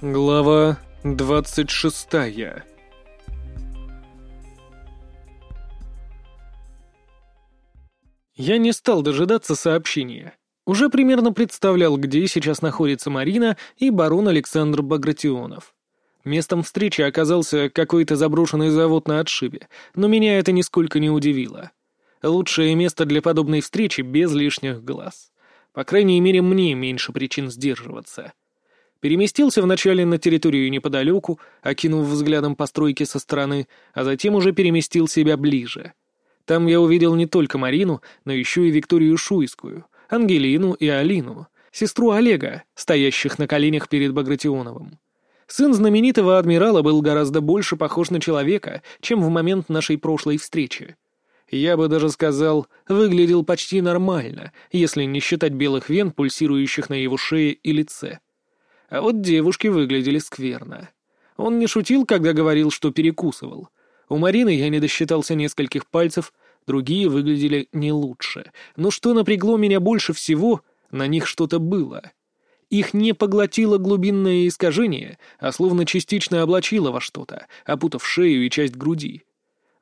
Глава двадцать шестая Я не стал дожидаться сообщения. Уже примерно представлял, где сейчас находится Марина и барон Александр Багратионов. Местом встречи оказался какой-то заброшенный завод на отшибе, но меня это нисколько не удивило. Лучшее место для подобной встречи без лишних глаз. По крайней мере, мне меньше причин сдерживаться. Переместился вначале на территорию неподалеку, окинув взглядом постройки со стороны, а затем уже переместил себя ближе. Там я увидел не только Марину, но еще и Викторию Шуйскую, Ангелину и Алину, сестру Олега, стоящих на коленях перед Багратионовым. Сын знаменитого адмирала был гораздо больше похож на человека, чем в момент нашей прошлой встречи. Я бы даже сказал, выглядел почти нормально, если не считать белых вен, пульсирующих на его шее и лице. А вот девушки выглядели скверно. Он не шутил, когда говорил, что перекусывал. У Марины я не досчитался нескольких пальцев, другие выглядели не лучше. Но что напрягло меня больше всего, на них что-то было. Их не поглотило глубинное искажение, а словно частично облачило во что-то, опутав шею и часть груди.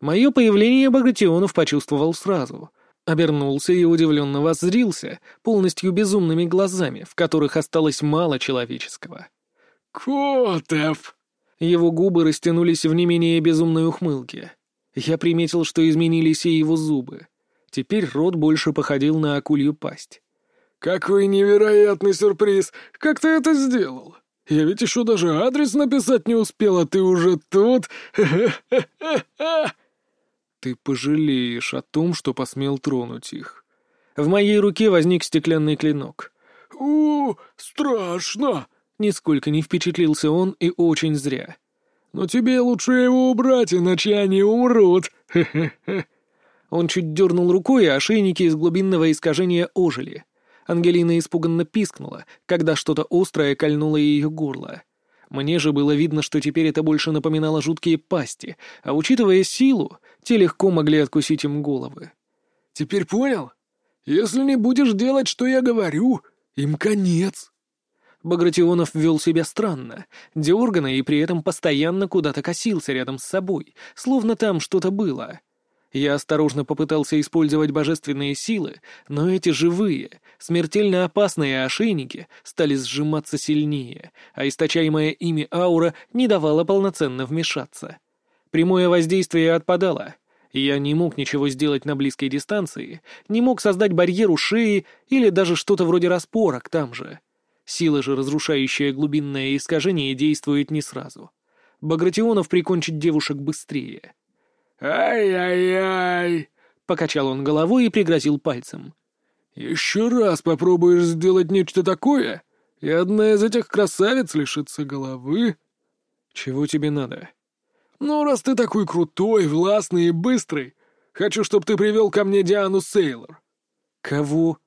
Мое появление Багратионов почувствовал сразу — Обернулся и удивленно воззрился, полностью безумными глазами, в которых осталось мало человеческого. «Котов!» Его губы растянулись в не менее безумной ухмылке. Я приметил, что изменились и его зубы. Теперь рот больше походил на акулью пасть. «Какой невероятный сюрприз! Как ты это сделал? Я ведь еще даже адрес написать не успел, а ты уже тут! Ха-ха-ха-ха!» Ты пожалеешь о том, что посмел тронуть их. В моей руке возник стеклянный клинок. «У, страшно!» Нисколько не впечатлился он и очень зря. «Но тебе лучше его убрать, иначе они умрут!» Он чуть дернул рукой, и ошейники из глубинного искажения ожили. Ангелина испуганно пискнула, когда что-то острое кольнуло ее горло. Мне же было видно, что теперь это больше напоминало жуткие пасти, а учитывая силу, те легко могли откусить им головы. «Теперь понял? Если не будешь делать, что я говорю, им конец». Багратионов вел себя странно, дерганно и при этом постоянно куда-то косился рядом с собой, словно там что-то было. Я осторожно попытался использовать божественные силы, но эти живые, смертельно опасные ошейники стали сжиматься сильнее, а источаемая ими аура не давала полноценно вмешаться. Прямое воздействие отпадало. Я не мог ничего сделать на близкой дистанции, не мог создать барьер у шеи или даже что-то вроде распорок там же. Сила же, разрушающая глубинное искажение, действует не сразу. Багратионов прикончит девушек быстрее. «Ай-яй-яй!» — покачал он головой и пригрозил пальцем. «Еще раз попробуешь сделать нечто такое, и одна из этих красавиц лишится головы». «Чего тебе надо?» «Ну, раз ты такой крутой, властный и быстрый, хочу, чтобы ты привел ко мне Диану Сейлор». «Кого?»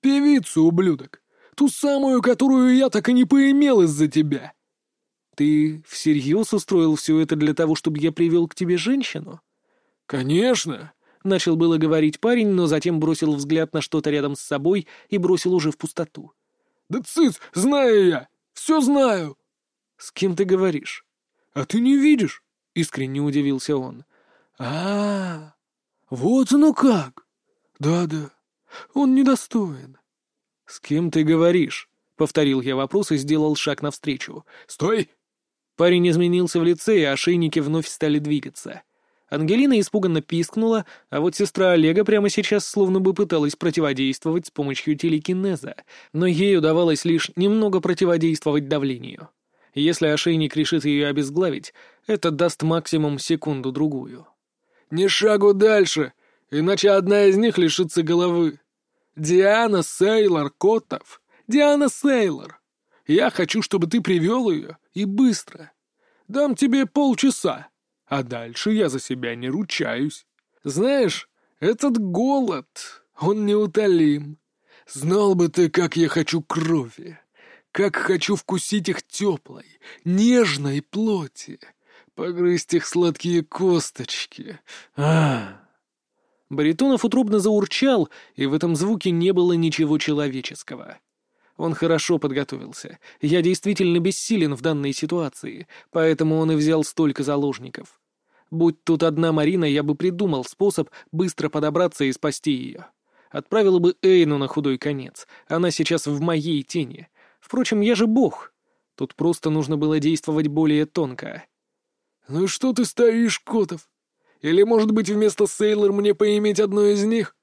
«Певицу, ублюдок. Ту самую, которую я так и не поимел из-за тебя». «Ты всерьез устроил все это для того, чтобы я привел к тебе женщину?» «Конечно!» — начал было говорить парень, но затем бросил взгляд на что-то рядом с собой и бросил уже в пустоту. «Да цыц, знаю я! Все знаю!» «С кем ты говоришь?» «А ты не видишь?» — искренне удивился он. а, -а, вот оно как! Да-да, он недостоин». «С кем ты говоришь?» — повторил я вопрос и сделал шаг навстречу. «Стой!» Парень изменился в лице, и ошейники вновь стали двигаться. Ангелина испуганно пискнула, а вот сестра Олега прямо сейчас словно бы пыталась противодействовать с помощью телекинеза, но ей удавалось лишь немного противодействовать давлению. Если ошейник решит ее обезглавить, это даст максимум секунду-другую. «Ни шагу дальше, иначе одна из них лишится головы. Диана Сейлор Котов. Диана Сейлор. Я хочу, чтобы ты привел ее, и быстро. Дам тебе полчаса, а дальше я за себя не ручаюсь. Знаешь, этот голод, он неутолим. Знал бы ты, как я хочу крови, как хочу вкусить их теплой, нежной плоти, погрызть их сладкие косточки. А, Баритонов утробно заурчал, и в этом звуке не было ничего человеческого. Он хорошо подготовился. Я действительно бессилен в данной ситуации, поэтому он и взял столько заложников. Будь тут одна Марина, я бы придумал способ быстро подобраться и спасти ее. Отправила бы Эйну на худой конец. Она сейчас в моей тени. Впрочем, я же бог. Тут просто нужно было действовать более тонко. «Ну что ты стоишь, Котов? Или, может быть, вместо Сейлор мне поиметь одну из них?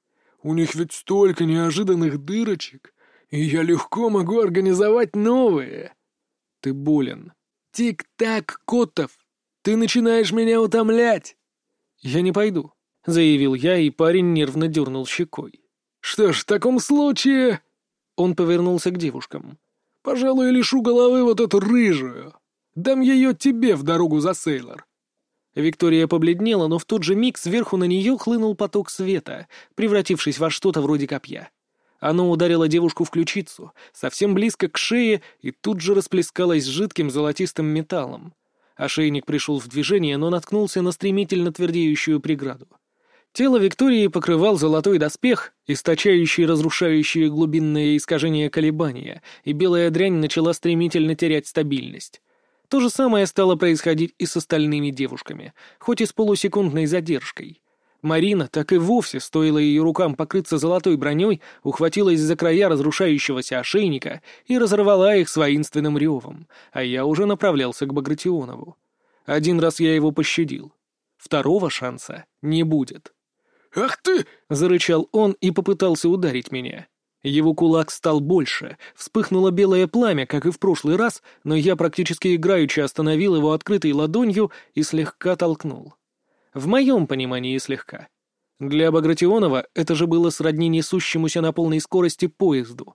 У них ведь столько неожиданных дырочек, и я легко могу организовать новые». «Ты болен». «Тик-так, Котов! Ты начинаешь меня утомлять!» «Я не пойду», — заявил я, и парень нервно дернул щекой. «Что ж, в таком случае...» Он повернулся к девушкам. «Пожалуй, лишу головы вот эту рыжую. Дам ее тебе в дорогу за Сейлор». Виктория побледнела, но в тот же миг сверху на нее хлынул поток света, превратившись во что-то вроде копья. Оно ударило девушку в ключицу, совсем близко к шее, и тут же расплескалось жидким золотистым металлом. Ошейник пришел в движение, но наткнулся на стремительно твердеющую преграду. Тело Виктории покрывал золотой доспех, источающий разрушающие глубинные искажения колебания, и белая дрянь начала стремительно терять стабильность. То же самое стало происходить и с остальными девушками, хоть и с полусекундной задержкой. Марина так и вовсе, стоило ее рукам покрыться золотой броней, ухватилась за края разрушающегося ошейника и разорвала их с воинственным ревом, а я уже направлялся к Багратионову. Один раз я его пощадил. Второго шанса не будет. «Ах ты!» — зарычал он и попытался ударить меня. Его кулак стал больше, вспыхнуло белое пламя, как и в прошлый раз, но я практически играючи остановил его открытой ладонью и слегка толкнул. В моем понимании слегка. Для Багратионова это же было сродни несущемуся на полной скорости поезду.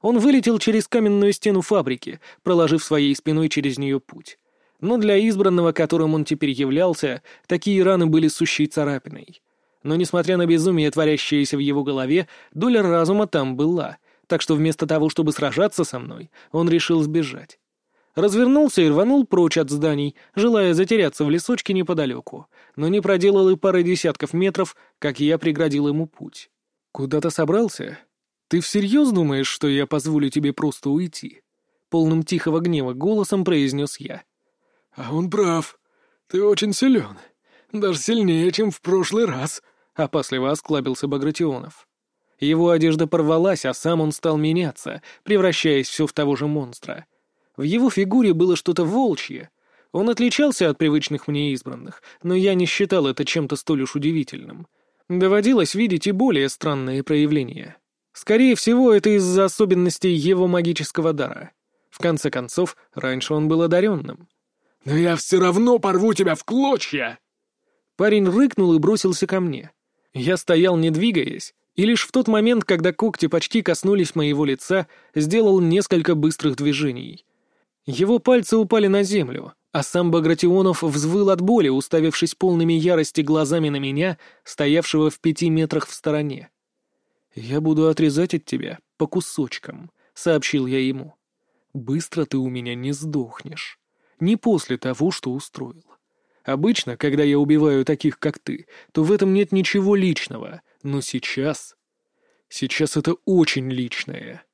Он вылетел через каменную стену фабрики, проложив своей спиной через нее путь. Но для избранного, которым он теперь являлся, такие раны были сущей царапиной но, несмотря на безумие, творящееся в его голове, доля разума там была, так что вместо того, чтобы сражаться со мной, он решил сбежать. Развернулся и рванул прочь от зданий, желая затеряться в лесочке неподалеку, но не проделал и пары десятков метров, как я преградил ему путь. «Куда-то собрался? Ты всерьез думаешь, что я позволю тебе просто уйти?» Полным тихого гнева голосом произнес я. «А он прав. Ты очень силен. Даже сильнее, чем в прошлый раз», — опасливо осклабился Багратионов. Его одежда порвалась, а сам он стал меняться, превращаясь все в того же монстра. В его фигуре было что-то волчье. Он отличался от привычных мне избранных, но я не считал это чем-то столь уж удивительным. Доводилось видеть и более странные проявления. Скорее всего, это из-за особенностей его магического дара. В конце концов, раньше он был одаренным. «Но я все равно порву тебя в клочья!» Парень рыкнул и бросился ко мне. Я стоял, не двигаясь, и лишь в тот момент, когда когти почти коснулись моего лица, сделал несколько быстрых движений. Его пальцы упали на землю, а сам Багратионов взвыл от боли, уставившись полными ярости глазами на меня, стоявшего в пяти метрах в стороне. «Я буду отрезать от тебя по кусочкам», — сообщил я ему. «Быстро ты у меня не сдохнешь. Не после того, что устроил. Обычно, когда я убиваю таких, как ты, то в этом нет ничего личного. Но сейчас... Сейчас это очень личное.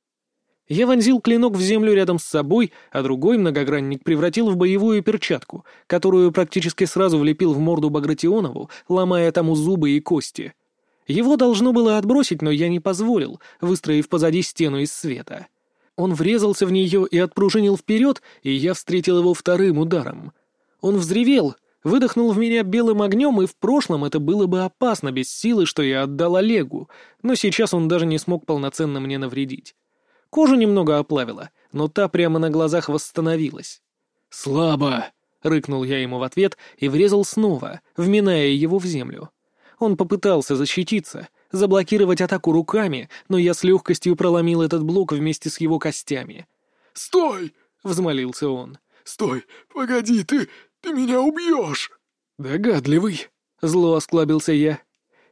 Я вонзил клинок в землю рядом с собой, а другой многогранник превратил в боевую перчатку, которую практически сразу влепил в морду Багратионову, ломая тому зубы и кости. Его должно было отбросить, но я не позволил, выстроив позади стену из света. Он врезался в нее и отпружинил вперед, и я встретил его вторым ударом. Он взревел — выдохнул в меня белым огнем, и в прошлом это было бы опасно без силы, что я отдал Олегу, но сейчас он даже не смог полноценно мне навредить. Кожу немного оплавило, но та прямо на глазах восстановилась. «Слабо!» — рыкнул я ему в ответ и врезал снова, вминая его в землю. Он попытался защититься, заблокировать атаку руками, но я с легкостью проломил этот блок вместе с его костями. «Стой!» — взмолился он. «Стой! Погоди, ты... Ты меня убьешь!» «Догадливый», — зло осклабился я.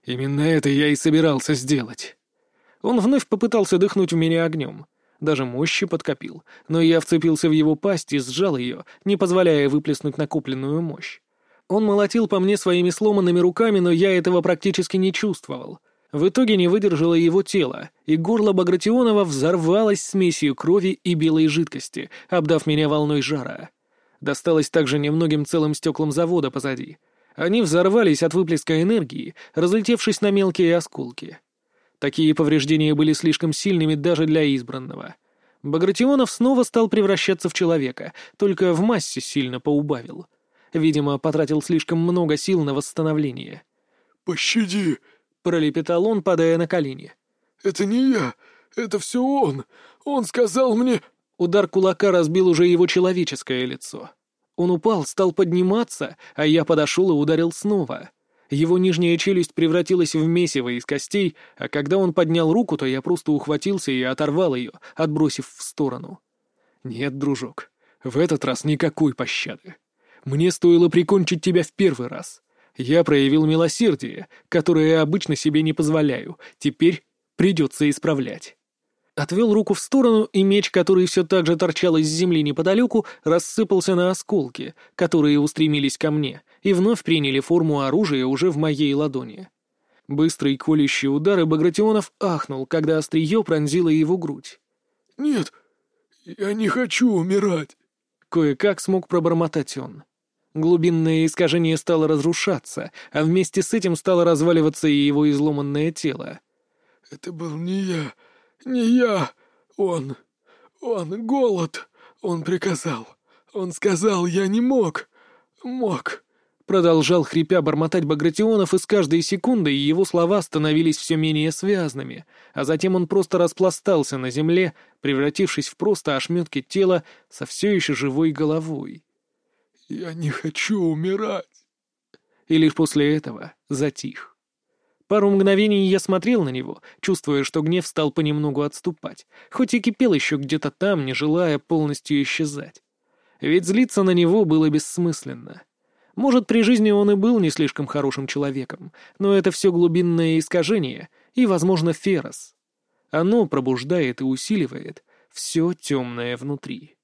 «Именно это я и собирался сделать». Он вновь попытался дыхнуть в меня огнем. Даже мощи подкопил, но я вцепился в его пасть и сжал ее, не позволяя выплеснуть накопленную мощь. Он молотил по мне своими сломанными руками, но я этого практически не чувствовал. В итоге не выдержало его тело, и горло Багратионова взорвалось смесью крови и белой жидкости, обдав меня волной жара. Досталось также немногим целым стеклам завода позади. Они взорвались от выплеска энергии, разлетевшись на мелкие осколки. Такие повреждения были слишком сильными даже для избранного. Багратионов снова стал превращаться в человека, только в массе сильно поубавил. Видимо, потратил слишком много сил на восстановление. «Пощади!» — пролепетал он, падая на колени. «Это не я! Это все он! Он сказал мне...» Удар кулака разбил уже его человеческое лицо. Он упал, стал подниматься, а я подошел и ударил снова. Его нижняя челюсть превратилась в месиво из костей, а когда он поднял руку, то я просто ухватился и оторвал ее, отбросив в сторону. Нет, дружок, в этот раз никакой пощады. Мне стоило прикончить тебя в первый раз. Я проявил милосердие, которое обычно себе не позволяю. Теперь придется исправлять. Отвел руку в сторону, и меч, который все так же торчал из земли неподалеку, рассыпался на осколки, которые устремились ко мне, и вновь приняли форму оружия уже в моей ладони. Быстрый колющий удар, и Багратионов ахнул, когда острие пронзило его грудь. «Нет, я не хочу умирать!» Кое-как смог пробормотать он. Глубинное искажение стало разрушаться, а вместе с этим стало разваливаться и его изломанное тело. «Это был не я!» «Не я! Он! Он! Голод! Он приказал! Он сказал, я не мог! Мог!» Продолжал хрипя бормотать Багратионов, и с каждой секундой его слова становились все менее связными, а затем он просто распластался на земле, превратившись в просто ошметки тела со все еще живой головой. «Я не хочу умирать!» И лишь после этого затих. Пару мгновений я смотрел на него, чувствуя, что гнев стал понемногу отступать, хоть и кипел еще где-то там, не желая полностью исчезать. Ведь злиться на него было бессмысленно. Может, при жизни он и был не слишком хорошим человеком, но это все глубинное искажение и, возможно, ферос. Оно пробуждает и усиливает все темное внутри.